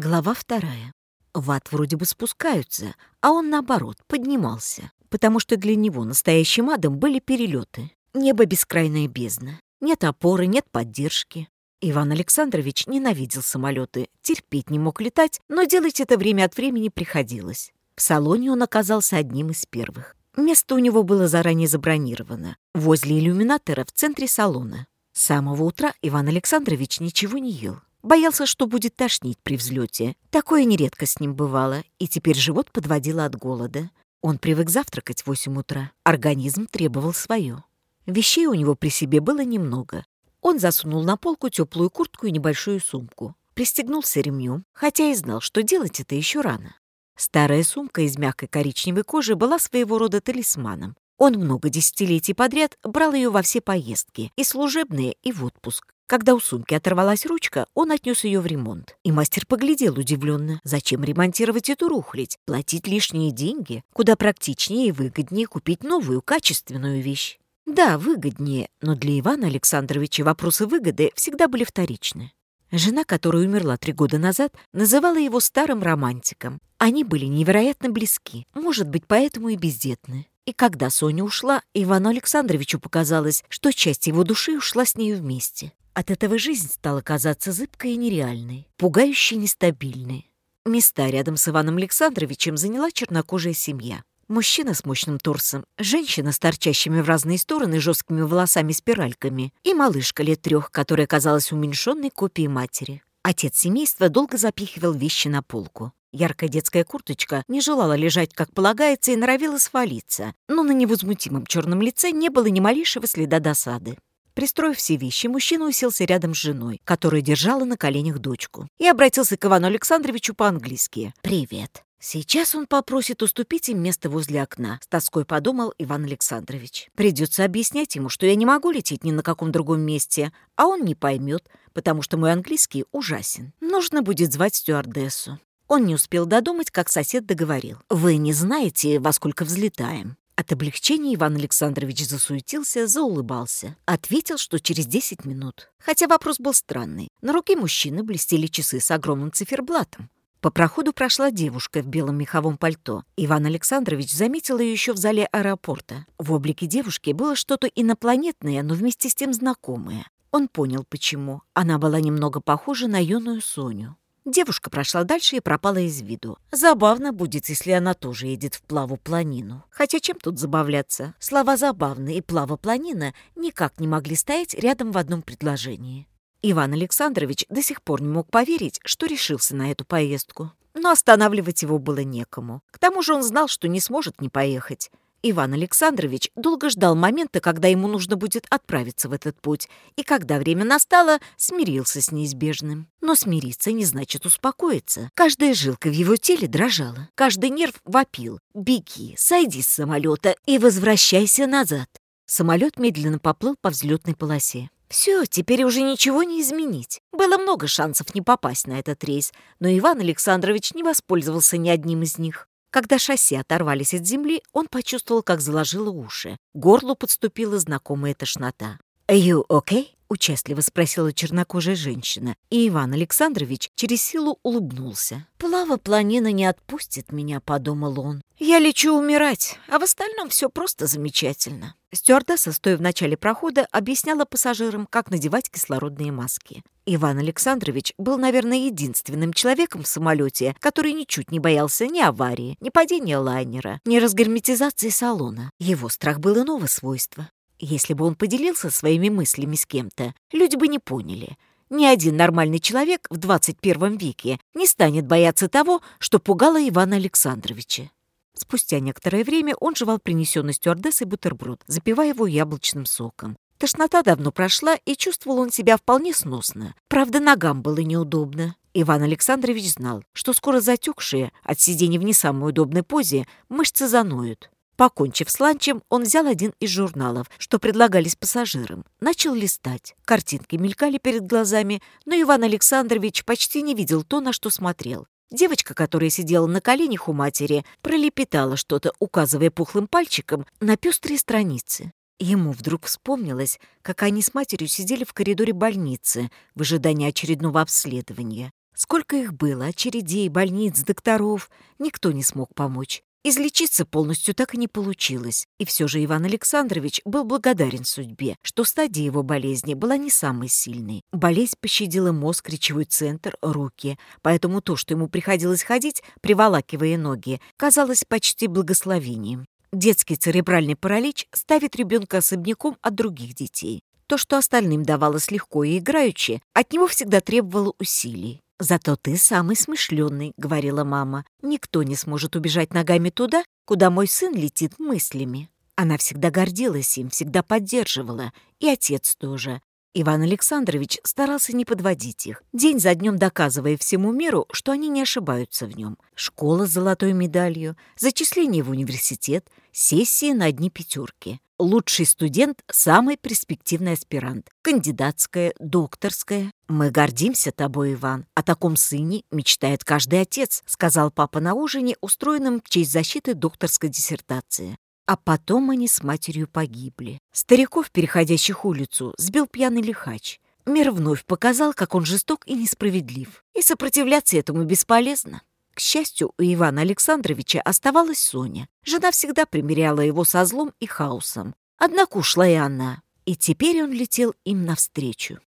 Глава вторая. В ад вроде бы спускаются, а он, наоборот, поднимался, потому что для него настоящим адом были перелеты. Небо — бескрайная бездна. Нет опоры, нет поддержки. Иван Александрович ненавидел самолеты, терпеть не мог летать, но делать это время от времени приходилось. В салоне он оказался одним из первых. Место у него было заранее забронировано, возле иллюминатора в центре салона. С самого утра Иван Александрович ничего не ел. Боялся, что будет тошнить при взлете. Такое нередко с ним бывало, и теперь живот подводило от голода. Он привык завтракать в 8 утра. Организм требовал свое. Вещей у него при себе было немного. Он засунул на полку теплую куртку и небольшую сумку. Пристегнулся ремнем, хотя и знал, что делать это еще рано. Старая сумка из мягкой коричневой кожи была своего рода талисманом. Он много десятилетий подряд брал ее во все поездки, и служебные, и в отпуск. Когда у сумки оторвалась ручка, он отнес ее в ремонт. И мастер поглядел удивленно, зачем ремонтировать эту рухлядь, платить лишние деньги, куда практичнее и выгоднее купить новую, качественную вещь. Да, выгоднее, но для Ивана Александровича вопросы выгоды всегда были вторичны. Жена, которая умерла три года назад, называла его старым романтиком. Они были невероятно близки, может быть, поэтому и бездетны. И когда Соня ушла, Ивану Александровичу показалось, что часть его души ушла с нею вместе. От этого жизнь стала казаться зыбкой и нереальной, пугающе нестабильной. Места рядом с Иваном Александровичем заняла чернокожая семья. Мужчина с мощным торсом, женщина с торчащими в разные стороны жесткими волосами-спиральками и малышка лет трех, которая казалась уменьшенной копией матери. Отец семейства долго запихивал вещи на полку. Яркая детская курточка не желала лежать, как полагается, и норовила свалиться, но на невозмутимом черном лице не было ни малейшего следа досады. Пристроив все вещи, мужчина уселся рядом с женой, которая держала на коленях дочку, и обратился к Ивану Александровичу по-английски. «Привет». «Сейчас он попросит уступить им место возле окна», — с тоской подумал Иван Александрович. «Придется объяснять ему, что я не могу лететь ни на каком другом месте, а он не поймет, потому что мой английский ужасен. Нужно будет звать стюардессу». Он не успел додумать, как сосед договорил. «Вы не знаете, во сколько взлетаем?» От облегчения Иван Александрович засуетился, заулыбался. Ответил, что через 10 минут. Хотя вопрос был странный. На руке мужчины блестели часы с огромным циферблатом. По проходу прошла девушка в белом меховом пальто. Иван Александрович заметил ее еще в зале аэропорта. В облике девушки было что-то инопланетное, но вместе с тем знакомое. Он понял, почему. Она была немного похожа на юную Соню. Девушка прошла дальше и пропала из виду. Забавно будет, если она тоже едет в плаву-планину. Хотя чем тут забавляться? Слова «забавно» и «плава-планина» никак не могли стоять рядом в одном предложении. Иван Александрович до сих пор не мог поверить, что решился на эту поездку. Но останавливать его было некому. К тому же он знал, что не сможет не поехать. Иван Александрович долго ждал момента, когда ему нужно будет отправиться в этот путь, и когда время настало, смирился с неизбежным. Но смириться не значит успокоиться. Каждая жилка в его теле дрожала, каждый нерв вопил. «Беги, сойди с самолета и возвращайся назад». Самолет медленно поплыл по взлетной полосе. Все, теперь уже ничего не изменить. Было много шансов не попасть на этот рейс, но Иван Александрович не воспользовался ни одним из них. Когда шасси оторвались от земли, он почувствовал, как заложило уши. Горлу подступила знакомая тошнота. «You okay?» — участливо спросила чернокожая женщина, и Иван Александрович через силу улыбнулся. «Плава планина не отпустит меня», — подумал он. «Я лечу умирать, а в остальном все просто замечательно». Стюардесса, стоя в начале прохода, объясняла пассажирам, как надевать кислородные маски. Иван Александрович был, наверное, единственным человеком в самолете, который ничуть не боялся ни аварии, ни падения лайнера, ни разгерметизации салона. Его страх было иного свойства. Если бы он поделился своими мыслями с кем-то, люди бы не поняли. Ни один нормальный человек в 21 веке не станет бояться того, что пугало Ивана Александровича. Спустя некоторое время он жевал принесенный стюардессой бутерброд, запивая его яблочным соком. Тошнота давно прошла, и чувствовал он себя вполне сносно. Правда, ногам было неудобно. Иван Александрович знал, что скоро затекшие от сидения в не самой удобной позе мышцы заноют. Покончив с ланчем, он взял один из журналов, что предлагались пассажирам, начал листать. Картинки мелькали перед глазами, но Иван Александрович почти не видел то, на что смотрел. Девочка, которая сидела на коленях у матери, пролепетала что-то, указывая пухлым пальчиком на пестрые страницы. Ему вдруг вспомнилось, как они с матерью сидели в коридоре больницы в ожидании очередного обследования. Сколько их было, очередей, больниц, докторов, никто не смог помочь. Излечиться полностью так и не получилось, и все же Иван Александрович был благодарен судьбе, что стадия его болезни была не самой сильной. Болезнь пощадила мозг, речевой центр, руки, поэтому то, что ему приходилось ходить, приволакивая ноги, казалось почти благословением. Детский церебральный паралич ставит ребенка особняком от других детей. То, что остальным давалось легко и играючи, от него всегда требовало усилий. «Зато ты самый смышленый», — говорила мама. «Никто не сможет убежать ногами туда, куда мой сын летит мыслями». Она всегда гордилась им, всегда поддерживала, и отец тоже. Иван Александрович старался не подводить их, день за днем доказывая всему миру, что они не ошибаются в нем. Школа с золотой медалью, зачисление в университет, сессии на одни пятерки. Лучший студент – самый перспективный аспирант. Кандидатская, докторская. «Мы гордимся тобой, Иван. О таком сыне мечтает каждый отец», – сказал папа на ужине, устроенном в честь защиты докторской диссертации. А потом они с матерью погибли. Стариков, переходящих улицу, сбил пьяный лихач. Мир вновь показал, как он жесток и несправедлив. И сопротивляться этому бесполезно. К счастью, у Ивана Александровича оставалась Соня. Жена всегда примеряла его со злом и хаосом. Однако ушла и она. И теперь он летел им навстречу.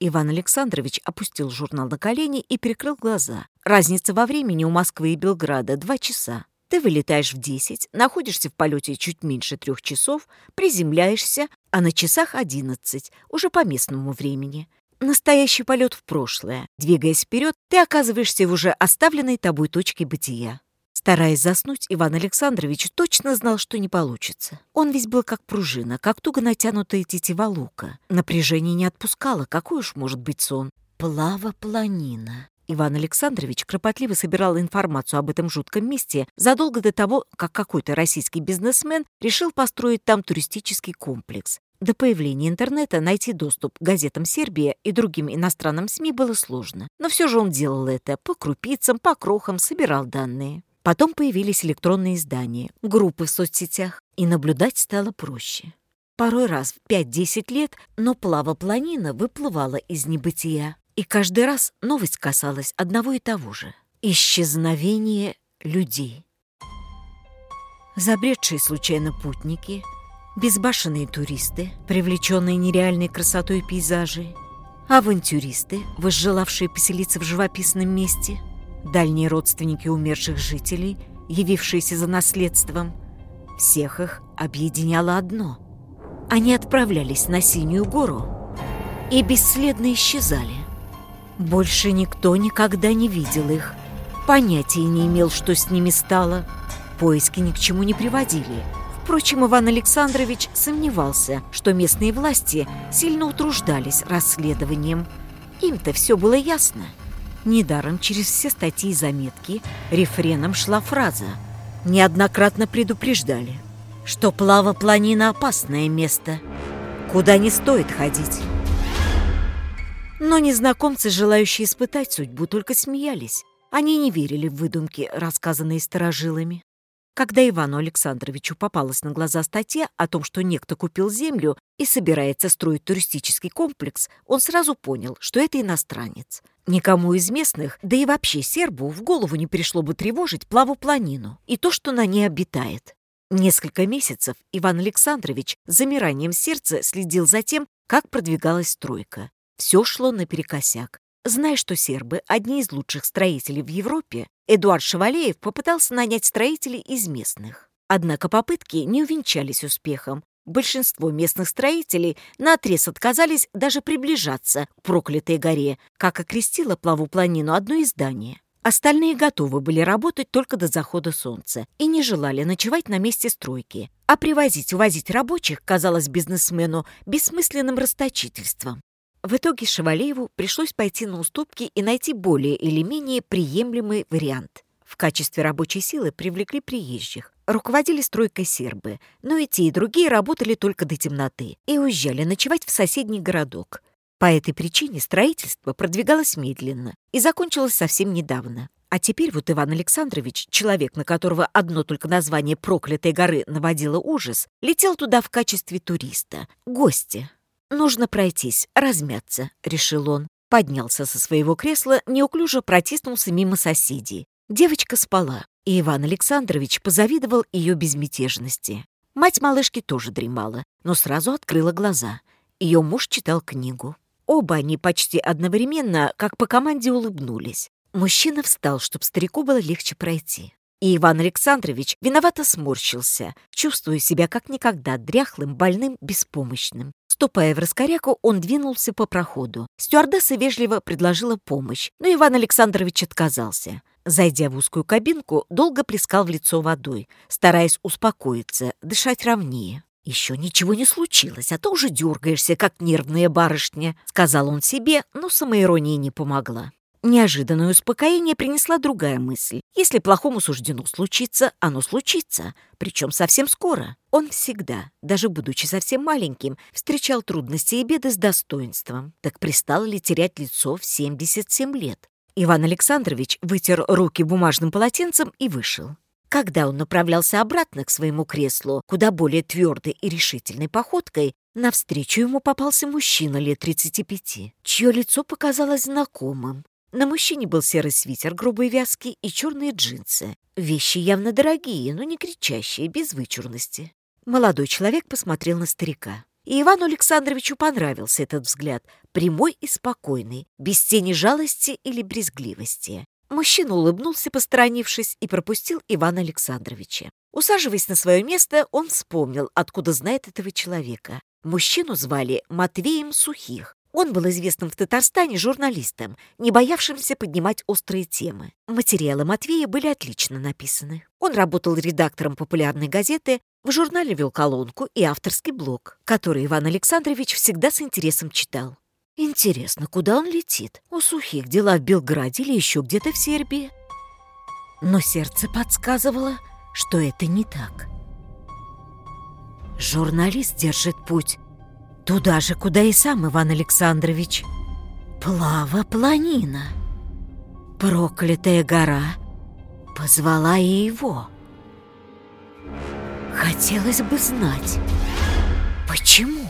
Иван Александрович опустил журнал на колени и перекрыл глаза. Разница во времени у Москвы и Белграда — два часа. Ты вылетаешь в 10, находишься в полете чуть меньше трех часов, приземляешься, а на часах 11, уже по местному времени. Настоящий полет в прошлое. Двигаясь вперед, ты оказываешься в уже оставленной тобой точке бытия. Стараясь заснуть, Иван Александрович точно знал, что не получится. Он весь был как пружина, как туго натянутая тетива лука. Напряжение не отпускало, какой уж может быть сон. Плава планина. Иван Александрович кропотливо собирал информацию об этом жутком месте задолго до того, как какой-то российский бизнесмен решил построить там туристический комплекс. До появления интернета найти доступ к газетам Сербия и другим иностранным СМИ было сложно. Но все же он делал это по крупицам, по крохам, собирал данные. Потом появились электронные издания, группы в соцсетях, и наблюдать стало проще. Порой раз в 5-10 лет, но плава планина выплывала из небытия. И каждый раз новость касалась одного и того же — исчезновения людей. Забредшие случайно путники, безбашенные туристы, привлеченные нереальной красотой пейзажей, авантюристы, возжелавшие поселиться в живописном месте, дальние родственники умерших жителей, явившиеся за наследством — всех их объединяло одно. Они отправлялись на Синюю гору и бесследно исчезали. Больше никто никогда не видел их. Понятия не имел, что с ними стало. Поиски ни к чему не приводили. Впрочем, Иван Александрович сомневался, что местные власти сильно утруждались расследованием. Им-то все было ясно. Недаром через все статьи и заметки рефреном шла фраза. Неоднократно предупреждали, что плава-планина – опасное место, куда не стоит ходить. Но незнакомцы, желающие испытать судьбу, только смеялись. Они не верили в выдумки, рассказанные старожилами. Когда Ивану Александровичу попалась на глаза статья о том, что некто купил землю и собирается строить туристический комплекс, он сразу понял, что это иностранец. Никому из местных, да и вообще сербу, в голову не пришло бы тревожить плаву планину и то, что на ней обитает. Несколько месяцев Иван Александрович с замиранием сердца следил за тем, как продвигалась стройка. Все шло наперекосяк. Зная, что сербы — одни из лучших строителей в Европе, Эдуард Шевалеев попытался нанять строителей из местных. Однако попытки не увенчались успехом. Большинство местных строителей наотрез отказались даже приближаться к проклятой горе, как окрестила плаву планину одно из зданий. Остальные готовы были работать только до захода солнца и не желали ночевать на месте стройки. А привозить-увозить рабочих казалось бизнесмену бессмысленным расточительством. В итоге Шевалееву пришлось пойти на уступки и найти более или менее приемлемый вариант. В качестве рабочей силы привлекли приезжих. Руководили стройкой сербы, но и те, и другие работали только до темноты и уезжали ночевать в соседний городок. По этой причине строительство продвигалось медленно и закончилось совсем недавно. А теперь вот Иван Александрович, человек, на которого одно только название проклятой горы наводило ужас, летел туда в качестве туриста, гостя. «Нужно пройтись, размяться», — решил он. Поднялся со своего кресла, неуклюже протиснулся мимо соседей. Девочка спала, и Иван Александрович позавидовал ее безмятежности. Мать малышки тоже дремала, но сразу открыла глаза. Ее муж читал книгу. Оба они почти одновременно, как по команде, улыбнулись. Мужчина встал, чтобы старику было легче пройти. И Иван Александрович виновато сморщился, чувствуя себя как никогда дряхлым, больным, беспомощным. Ступая в раскоряку, он двинулся по проходу. Стюардесса вежливо предложила помощь, но Иван Александрович отказался. Зайдя в узкую кабинку, долго плескал в лицо водой, стараясь успокоиться, дышать ровнее. «Еще ничего не случилось, а то уже дергаешься, как нервная барышня», — сказал он себе, но самоирония не помогла. Неожиданное успокоение принесла другая мысль. Если плохому суждено случиться, оно случится, причем совсем скоро. Он всегда, даже будучи совсем маленьким, встречал трудности и беды с достоинством. Так пристало ли терять лицо в 77 лет? Иван Александрович вытер руки бумажным полотенцем и вышел. Когда он направлялся обратно к своему креслу, куда более твердой и решительной походкой, навстречу ему попался мужчина лет 35, чье лицо показалось знакомым. На мужчине был серый свитер грубые вязки и черные джинсы. Вещи явно дорогие, но не кричащие, без вычурности. Молодой человек посмотрел на старика. И Ивану Александровичу понравился этот взгляд, прямой и спокойный, без тени жалости или брезгливости. Мужчина улыбнулся, посторонившись, и пропустил Ивана Александровича. Усаживаясь на свое место, он вспомнил, откуда знает этого человека. Мужчину звали Матвеем Сухих. Он был известным в Татарстане журналистом, не боявшимся поднимать острые темы. Материалы Матвея были отлично написаны. Он работал редактором популярной газеты, в журнале вел колонку и авторский блог, который Иван Александрович всегда с интересом читал. Интересно, куда он летит? У сухих дела в Белграде или еще где-то в Сербии? Но сердце подсказывало, что это не так. Журналист держит путь Туда же, куда и сам Иван Александрович. Плава планина. Проклятая гора позвала и его. Хотелось бы знать, почему?